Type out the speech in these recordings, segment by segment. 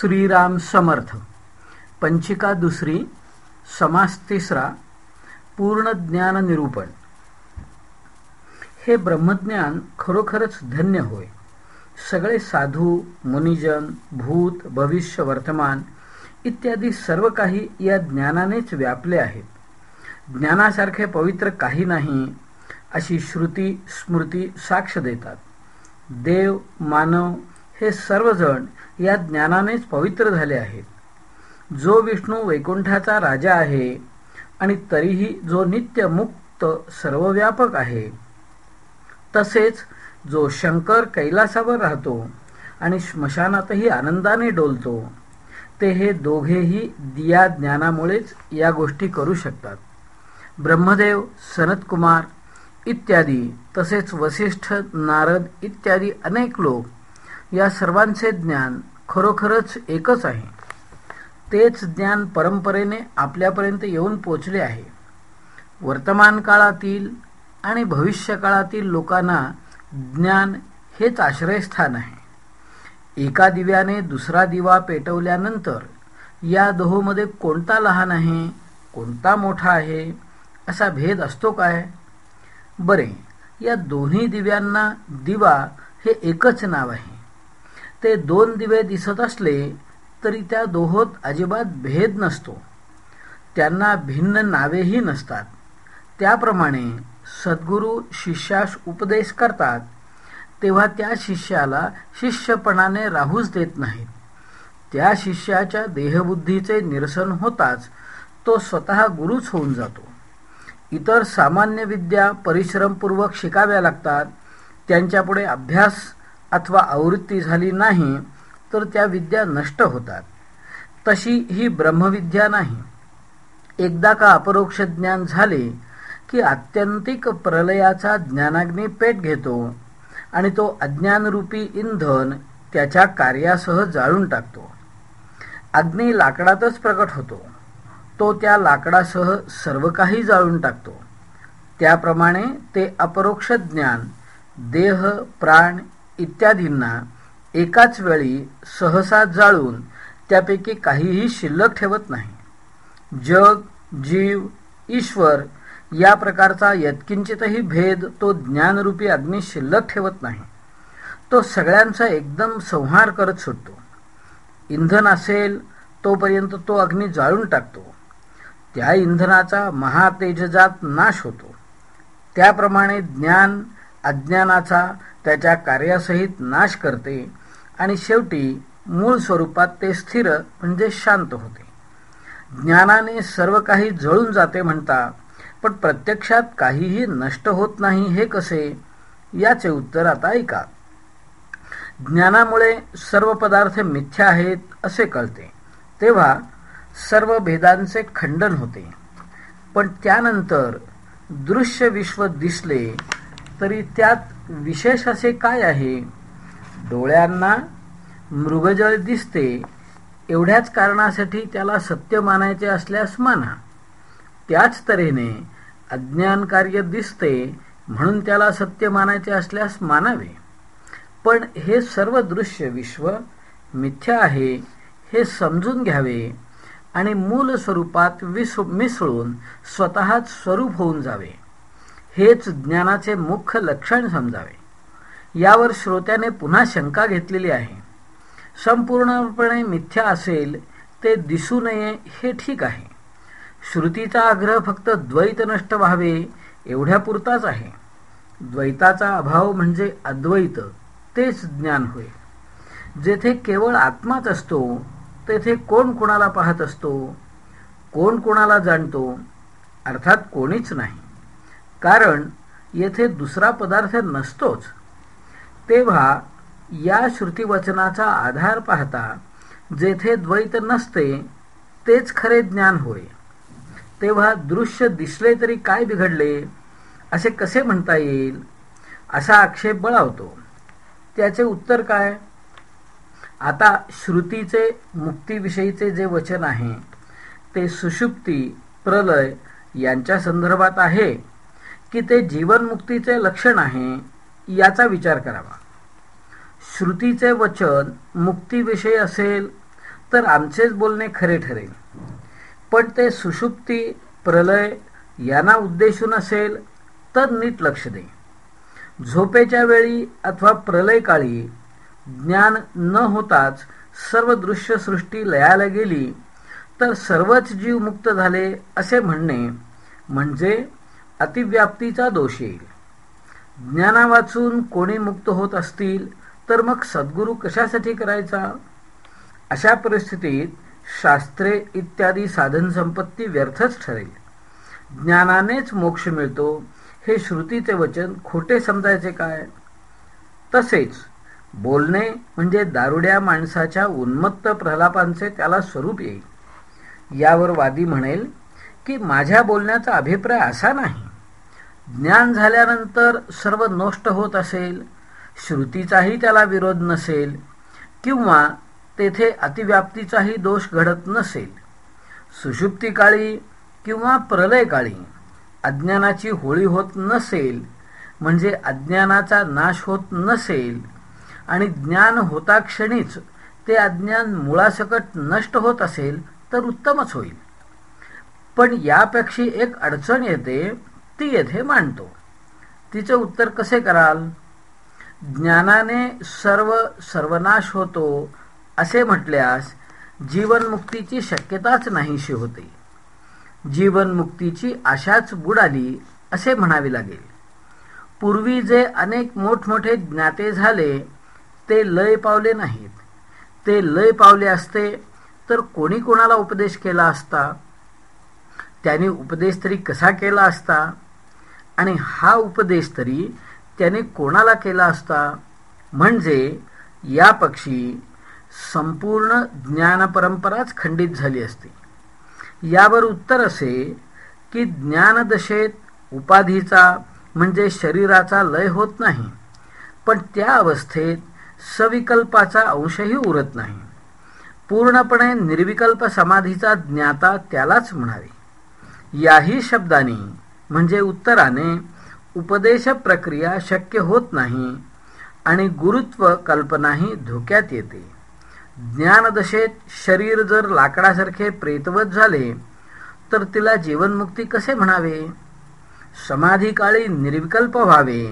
श्रीराम समर्थ. पंचिका दुसरी समास तिसरा पूर्ण ज्ञान निरूपण. हे ब्रह्मज्ञान खरोखरच धन्य होय. सगळे साधू मुनिजन भूत भविष्य वर्तमान इत्यादी सर्व काही या ज्ञानानेच व्यापले आहेत. ज्ञानासारखे पवित्र काही नाही अशी श्रुती स्मृती साक्ष देतात. देव मानव हे सर्वजण या ज्ञानानेच पवित्र झाले आहेत. जो विष्णू वैकुंठाचा राजा आहे आणि तरीही जो नित्य मुक्त सर्वव्यापक आहे तसेच जो शंकर कैलासावर राहतो आणि स्मशानातही आनंदाने डोलतो ते हे दोघेही दिया ज्ञानामुळेच या गोष्टी करू शकतात. ब्रह्मदेव सनतकुमार इत्यादी तसेच वसिष्ठ नारद इत्यादी अनेक लोक या सर्वांचे ज्ञान खरोखरच एकच आहे. तेच ज्ञान परंपरेने आपल्यापर्यंत येऊन पोचले आहे. वर्तमान काळातील आणि भविष्यकाळातील लोकांना ज्ञान हेच आश्रयस्थान आहे. एका दिव्याने दुसरा दिवा पेटवल्यानंतर या दोहोमध्ये कोणता लहान आहे कोणता मोठा आहे असा भेद असतो काय? बरे या दोन्ही दिव्यांना दिवा हे एकच नाव आहे. ते दोन दिवे दिसत असले तरी त्या दोहोत अजिबात भेद नसतो. त्यांना भिन्न नावेही नसतात. त्याप्रमाणे सद्गुरू शिष्यास उपदेश करतात तेव्हा त्या शिष्याला शिष्यपणाने राहूच देत नाहीत. त्या शिष्याच्या देहबुद्धीचे निरसन होताच तो स्वतः गुरुच होऊन जातो. इतर सामान्य विद्या परिश्रमपूर्वक शिकाव्या लागतात त्यांच्यापुढे अभ्यास अथवा आवृत्ती झाली नाही तर त्या विद्या नष्ट होतात. तशी ही ब्रह्मविद्या नाही. एकदा का अपरोक्ष ज्ञान झाले की आत्यंतिक प्रलयाचा ज्ञानाग्नी पेट घेतो आणि तो अज्ञानरूपी इंधन त्याच्या कार्यासह जाळून टाकतो. अग्नी लाकडातच प्रकट होतो. तो त्या लाकडासह सर्व काही जाळून टाकतो. त्याप्रमाणे ते अपरोक्ष ज्ञान देह प्राण इत्यादींना एकाच वेळी सहसा जाळून त्यापैकी काहीही शिल्लक ठेवत नाही. जग जीव ईश्वर या प्रकारचा यत्किंचितही भेद तो ज्ञानरूपी अग्नी शिल्लक ठेवत नाही. तो सगळ्यांचा एकदम संहार करत सुटतो. इंधन असेल तोपर्यंत तो अग्नी जाळून टाकतो. त्या इंधनाचा महातेजजात नाश होतो. त्याप्रमाणे ज्ञान अज्ञानाचा त्याच्या कार्यासहित नाश करते आणि शेवटी मूळ स्वरूपात ते स्थिर म्हणजे शांत होते. ज्ञानाने सर्व काही जळून जाते म्हणता पण प्रत्यक्षात काहीही नष्ट होत नाही हे कसे? याचे उत्तर आता ऐका. ज्ञानामुळे सर्व पदार्थ मिथ्या आहेत असे कळते. तेव्हा सर्व भेदांचे खंडन होते. पण त्यानंतर दृश्य विश्व दिसले तरी त्यात विशेष असे काय आहे? डोळ्यांना मृगजळ दिसते. एवढ्याच कारणासाठी त्याला सत्य मानायचे असल्यास माना. त्याच तऱ्हेने अज्ञान कार्य दिसते म्हणून त्याला सत्य मानायचे असल्यास मानावे. पण हे सर्व दृश्य विश्व मिथ्या आहे हे समजून घ्यावे आणि मूल स्वरूपात विस मिसळून स्वतःच स्वरूप होऊन जावे. हेच ज्ञानाचे मुख्य लक्षण समजावे. यावर श्रोत्याने पुन्हा शंका घेतलेली आहे. संपूर्णपणे मिथ्या असेल ते दिसू नये हे ठीक आहे. श्रुतीचा आग्रह फक्त द्वैत नष्ट व्हावे एवढ्यापुरताच आहे. द्वैताचा अभाव म्हणजे अद्वैत तेच ज्ञान होय. जेथे केवळ आत्माच असतो तेथे कोण कोणाला पाहत असतो? कोण कोणाला जाणतो? अर्थात कोणीच नाही. कारण येथे दुसरा पदार्थ नसतोच. तेव्हा या श्रुतीवचनाचा आधार पाहता जेथे द्वैत नसते तेच खरे ज्ञान होय. तेव्हा दृश्य दिसले तरी काय बिघडले असे कसे म्हणता येईल असा आक्षेप बळावतो. त्याचे उत्तर काय? आता श्रुतीचे मुक्तीविषयीचे जे वचन आहे ते सुषुप्ती प्रलय यांच्या संदर्भात आहे. की ते जीवनमुक्तीचे लक्षण आहे याचा विचार करावा. श्रुतीचे वचन मुक्तीविषयी असेल तर आमचेच बोलणे खरे ठरेल. पण ते सुषुप्ती प्रलय यांना उद्देशून असेल तर नीट लक्ष दे. झोपेच्या वेळी अथवा प्रलय काळी ज्ञान न होताच सर्व दृश्यसृष्टी लयाला गेली तर सर्वच जीव मुक्त झाले असे म्हणणे म्हणजे अतिव्याप्तीचा दोष येईल. ज्ञाना वाचून कोणी मुक्त होत असतील तर मग सद्गुरू कशासाठी करायचा? अशा परिस्थितीत शास्त्रे इत्यादी साधन संपत्ती व्यर्थच ठरेल. ज्ञानानेच मोक्ष मिळतो हे श्रुतीचे वचन खोटे समजायचे काय? तसेच बोलणे म्हणजे दारुड्या माणसाच्या उन्मत्त प्रलापांचे त्याला स्वरूप येईल. यावर वादी म्हणेल की माझ्या बोलण्याचा अभिप्राय असा नाही. ज्ञान झाल्यानंतर सर्व नष्ट होत असेल श्रुतीचाही त्याला विरोध नसेल किंवा तेथे अतिव्याप्तीचाही दोष घडत नसेल. सुषुप्ती काळी किंवा प्रलय काळी अज्ञानाची होळी होत नसेल म्हणजे अज्ञानाचा नाश होत नसेल आणि ज्ञान होता क्षणीच ते अज्ञान मुळासकट नष्ट होत असेल तर उत्तमच होईल. पण यापेक्षा एक अडचण येते ती येथे मांडतो तिचे उत्तर कसे कराल? ज्ञानाने सर्व सर्वनाश होतो असे म्हटल्यास जीवनमुक्तीची शक्यताच नाहीशी होते. जीवनमुक्तीची आशाच बुडाली असे म्हणावे लागेल. पूर्वी जे अनेक मोठमोठे ज्ञाते झाले ते लय पावले नाहीत. ते लय पावले असते तर कोणी कोणाला उपदेश केला असता? त्याने उपदेश तरी कसा केला असता? आणि हा उपदेश तरी त्याने कोणाला केला असता? म्हणजे या पक्षी संपूर्ण ज्ञानपरंपराच खंडित झाली असते. यावर उत्तर असे की ज्ञानदशेत उपाधीचा म्हणजे शरीराचा लय होत नाही पण त्या अवस्थेत सविकल्पाचा अंशही उरत नाही. पूर्णपणे निर्विकल्प समाधीचा ज्ञाता त्यालाच म्हणावे. याही शब्दाने म्हणजे उत्तराने उपदेश प्रक्रिया शक्य होत नाही आणि गुरुत्व कल्पनाही धोक्यात येते. ज्ञानदशेत शरीर जर लाकडासारखे प्रेतवत झाले तर तिला जीवनमुक्ती कसे म्हणावे? समाधी काळी निर्विकल्प व्हावे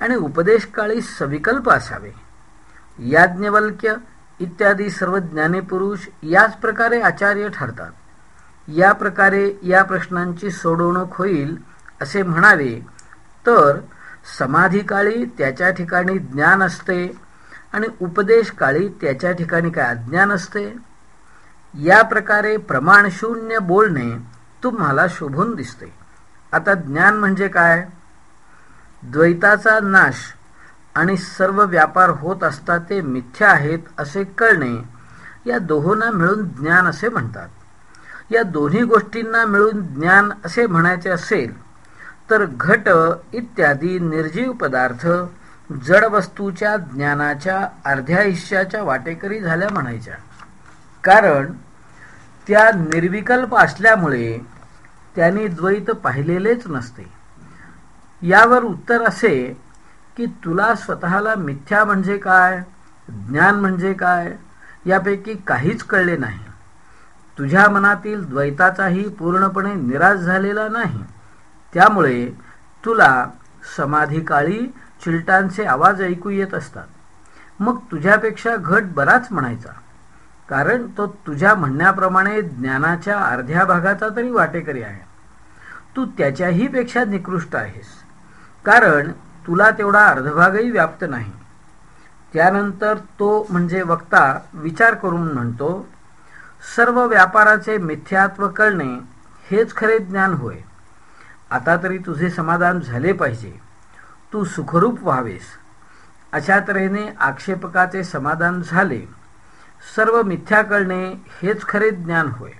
आणि उपदेश काळी सविकल्प असावे. याज्ञवल्क्य इत्यादी सर्व ज्ञानीपुरुष याच प्रकारे आचार्य ठरतात. या प्रकारे या प्रश्नांची सोडवणूक होईल असे म्हणावे तर समाधीकाळी त्याच्या ठिकाणी ज्ञान असते आणि उपदेश काळी त्याच्या ठिकाणी काय अज्ञान असते? या प्रकारे प्रमाणशून्य बोलणे तुम्हाला शोभून दिसते. आता ज्ञान म्हणजे काय? द्वैताचा नाश आणि सर्व व्यापार होत असता ते मिथ्या आहेत असे कळणे या दोहोंना मिळून ज्ञान असे म्हणतात. या दोन्ही गोष्टींना मिळून ज्ञान असे म्हणायचे असेल तर घट इत्यादी निर्जीव पदार्थ जड वस्तूच्या ज्ञानाच्या अर्ध्या हिश्याच्या वाटेकरी झाल्या म्हणायच्या. कारण त्या निर्विकल्प असल्यामुळे त्यांनी द्वैत पाहिलेलेच नसते. यावर उत्तर असे की तुला स्वतःला मिथ्या म्हणजे काय ज्ञान म्हणजे काय यापैकी काहीच कळले नाही. तुझ्या मनातील द्वैताचाही पूर्णपणे निराश झालेला नाही. त्यामुळे तुला समाधीकाळी चिलटांचे आवाज ऐकू येत असतात. मग तुझ्यापेक्षा घट बराच म्हणायचा कारण तो तुझ्या म्हणण्याप्रमाणे ज्ञानाच्या अर्ध्या भागाचा तरी वाटेकरी आहे. तू त्याच्याही पेक्षा निकृष्ट आहेस कारण तुला तेवढा अर्धभागही व्याप्त नाही. त्यानंतर तो म्हणजे वक्ता विचार करून म्हणतो सर्व व्यापाराचे मिथ्यात्व कळणे हेच खरे ज्ञान होय. आता तरी तुझे समाधान झाले पाहिजे. तू सुखरूप व्हावेस. अशा तऱ्हेने आक्षेपकाचे समाधान झाले. सर्व मिथ्या कळणे हेच खरे ज्ञान होय.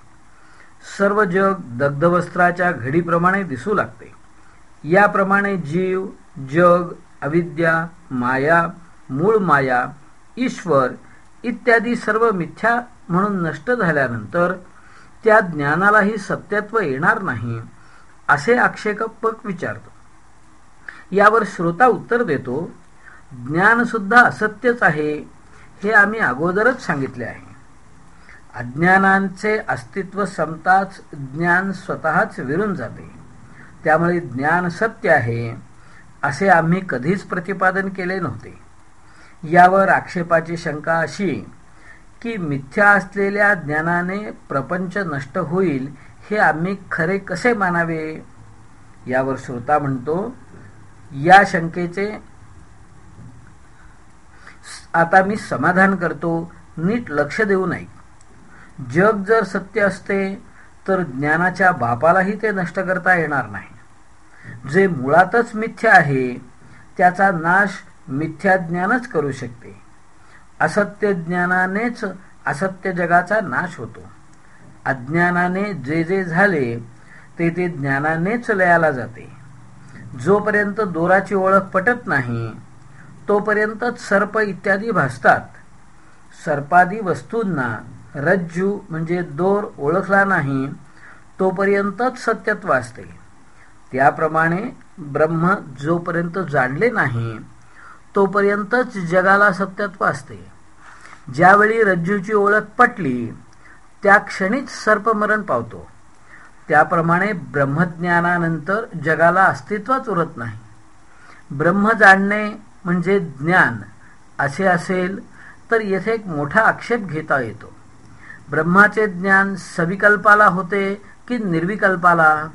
सर्व जग दग्धवस्त्राच्या घडीप्रमाणे दिसू लागते. याप्रमाणे जीव जग अविद्या माया मूळ माया ईश्वर इत्यादी सर्व मिथ्या म्हणून नष्ट झाल्यानंतर त्या ज्ञानालाही सत्यत्व येणार नाही. असे आक्षेपक विचारतो. यावर श्रोता उत्तर देतो ज्ञान सुद्धा असत्यच आहे हे आम्ही अगोदरच सांगितले आहे. अज्ञानांचे अस्तित्व संपताच ज्ञान स्वतःच विरून जाते. त्यामुळे ज्ञान सत्य आहे असे आम्ही कधीच प्रतिपादन केले नव्हते. यावर आक्षेपाची शंका अशी की मिथ्या असलेल्या ज्ञानाने प्रपंच नष्ट होईल हे आम्ही खरे कसे मानावे? यावर श्रोता म्हणतो या शंकेचे आता मी समाधान करतो नीट लक्ष देऊ नये. जग जर सत्य असते तर ज्ञानाच्या बापालाही ते नष्ट करता येणार नाही. जे मुळातच मिथ्य आहे त्याचा नाश मिथ्या ज्ञानच करू शकते. असत्य ज्ञानानेच असत्य जगाचा नाश होतो. अज्ञानाने जे जे झाले ते ते ज्ञानानेच लयाला जाते. जोपर्यंत दोराची ओळख पटत नाही तोपर्यंतच सर्प इत्यादी भासतात. सर्पादी वस्तूंना रज्जू म्हणजे दोर ओळखला नाही तोपर्यंतच सत्यत्व असते. त्याप्रमाणे ब्रह्म जोपर्यंत जाणले नाही तोपर्यंतच जगाला सत्यत्व असते. ज्यावेळी रज्जूची ओळख पटली त्या क्षणीच सर्पमरण पावतो. त्याप्रमाणे ब्रह्मज्ञानानंतर जगाला अस्तित्वच उरत नाही. ब्रह्म जाणणे म्हणजे ज्ञान असे असेल तर येथे एक मोठा आक्षेप घेता येतो. ब्रह्माचे ज्ञान सविकल्पाला होते की निर्विकल्पाला?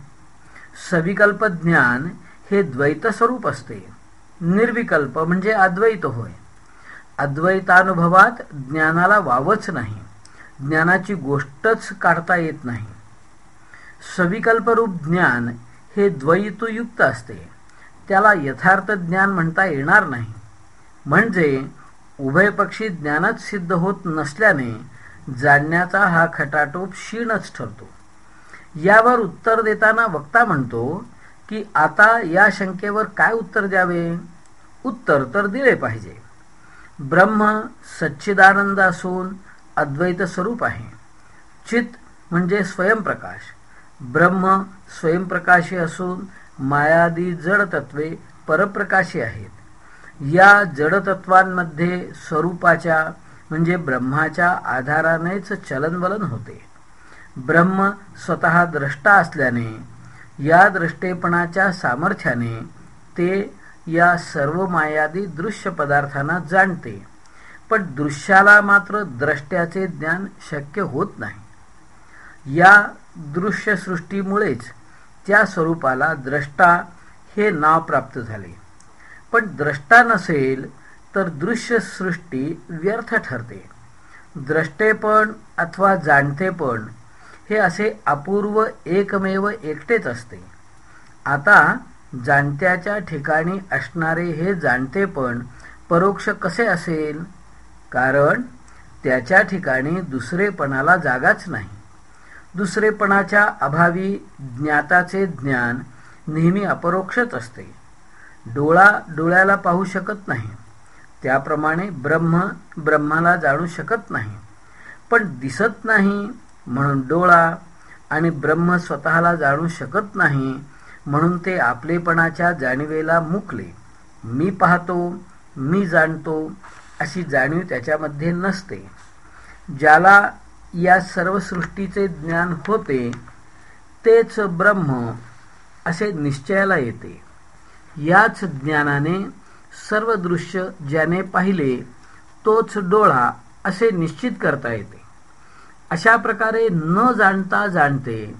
सविकल्प ज्ञान हे द्वैत स्वरूप असते. निर्विकल्प म्हणजे अद्वैत होय. अद्वैतानुभवात ज्ञानाला वावच नाही. ज्ञानाची गोष्टच काढता येत नाही. सविकल्परूप ज्ञान हे द्वैतयुक्त असते. त्याला यथार्थ ज्ञान म्हणता येणार नाही. म्हणजे उभयपक्षी ज्ञानच सिद्ध होत नसल्याने जाणण्याचा हा खटाटोप क्षीणच ठरतो. यावर उत्तर देताना वक्ता म्हणतो की आता या शंकेवर काय उत्तर द्यावे? उत्तर तर दिले पाहिजे. ब्रह्म सच्चिदानंद असून अद्वैत स्वरूप आहे. चित म्हणजे स्वयंप्रकाश. ब्रह्म स्वयंप्रकाशी असून मायादी जड तत्वे परप्रकाशी आहेत. या जडतत्वांमध्ये स्वरूपाच्या म्हणजे ब्रह्माच्या आधारानेच चलनवलन होते. ब्रह्म स्वतः द्रष्टा असल्याने या दृष्टेपणाच्या सामर्थ्याने ते या सर्व मायादी दृश्य पदार्थांना जाणते. पण दृश्याला मात्र द्रष्ट्याचे ज्ञान शक्य होत नाही. या दृश्यसृष्टीमुळेच त्या स्वरूपाला द्रष्टा हे नाव प्राप्त झाले. पण द्रष्टा नसेल तर दृश्यसृष्टी व्यर्थ ठरते. द्रष्टेपण अथवा जाणतेपण हे असे अपूर्व एकमेव एकटेच असते. आता जाणत्याच्या ठिकाणी असणारे हे जाणतेपण परोक्ष कसे असेल? कारण त्याच्या ठिकाणी दुसरेपणाला जागाच नाही. दुसरेपणाच्या अभावी ज्ञाताचे ज्ञान नेहमी अपरोक्षच असते. डोळा डोळ्याला पाहू शकत नाही. त्याप्रमाणे ब्रह्म ब्रह्माला जाणू शकत नाही. पण दिसत नाही म्हणून डोळा आणि ब्रह्म स्वतःला जाणू शकत नाही म्हणून ते आपलेपणाच्या जाणीवेला मुकले. मी पाहतो मी जाणतो अशी जाणीव त्याच्यामध्ये नसते. ज्याला या सर्व सृष्टीचे ज्ञान होते तेच ब्रह्म असे निश्चयाला येते. याच ज्ञानाने सर्व दृश्य ज्याने पाहिले तोच डोळा असे निश्चित करता येते. अशा प्रकारे न जाणता जाणते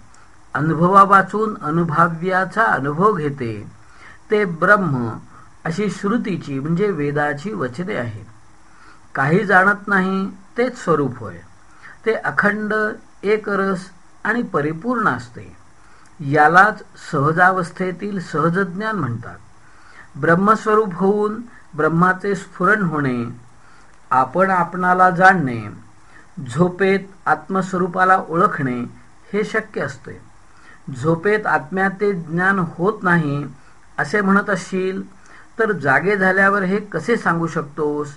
अनुभवा वाचून अनुभाव्याचा अनुभव घेते ते ब्रह्म अशी श्रुतीची म्हणजे वेदाची वचने आहेत. काही जाणत नाही तेच स्वरूप होय. ते अखंड एकरस आणि परिपूर्ण असते. यालाच सहजावस्थेतील सहजज्ञान म्हणतात. ब्रह्मस्वरूप होऊन ब्रह्माचे स्फुरण होणे आपण आपणाला जाणणे झोपेत आत्मस्वरूपाला ओळखणे हे शक्य असते. झोपेत आत्म्याचे ज्ञान होत नाही असे म्हणत असशील तर जागे झाल्यावर हे कसे सांगू शकतोस?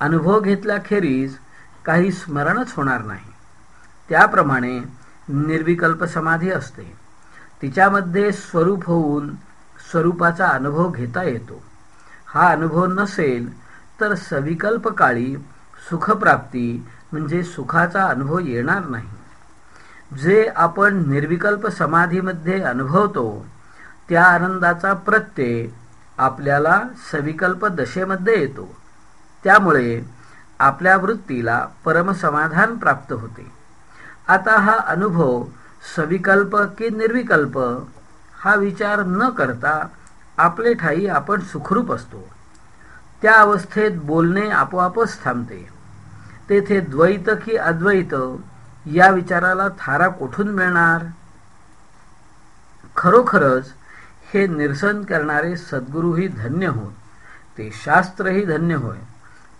अनुभव घेतल्याखेरीज काही स्मरणच होणार नाही. त्याप्रमाणे निर्विकल्प समाधी असते. तिच्यामध्ये स्वरूप होऊन स्वरूपाचा अनुभव घेता येतो. हा अनुभव नसेल तर सविकल्प काळी सुखप्राप्ती म्हणजे सुखाचा अनुभव येणार नाही. जे आपण निर्विकल्प समाधीमध्ये अनुभवतो त्या आनंदाचा प्रत्यय आपल्याला सविकल्प दशेमध्ये येतो. त्यामुळे आपल्या वृत्तीला परमसमाधान प्राप्त होते. आता हा अनुभव सविकल्प की निर्विकल्प हा विचार न करता आपले ठाई आपण सुखरूप असतो. त्या अवस्थेत बोलणे आपोआपच थांबते. तेथे द्वैत की अद्वैत या विचाराला थारा कोठून मिळणार? खरोखरच हे निरसन करणारे सद्गुरूही धन्य होत. ते शास्त्रही धन्य होय.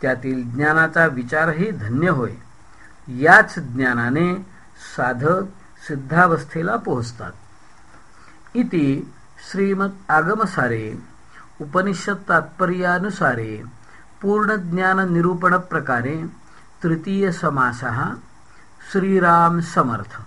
त्यातील ज्ञानाचा विचारही धन्य होय. याच ज्ञानाने साधक सिद्धावस्थेला पोहोचतात. इति श्रीमद आगमसारे उपनिषद तात्पर्यानुसारे पूर्णज्ञान निरूपण प्रकारे तृतीय समासः श्रीराम समर्थ।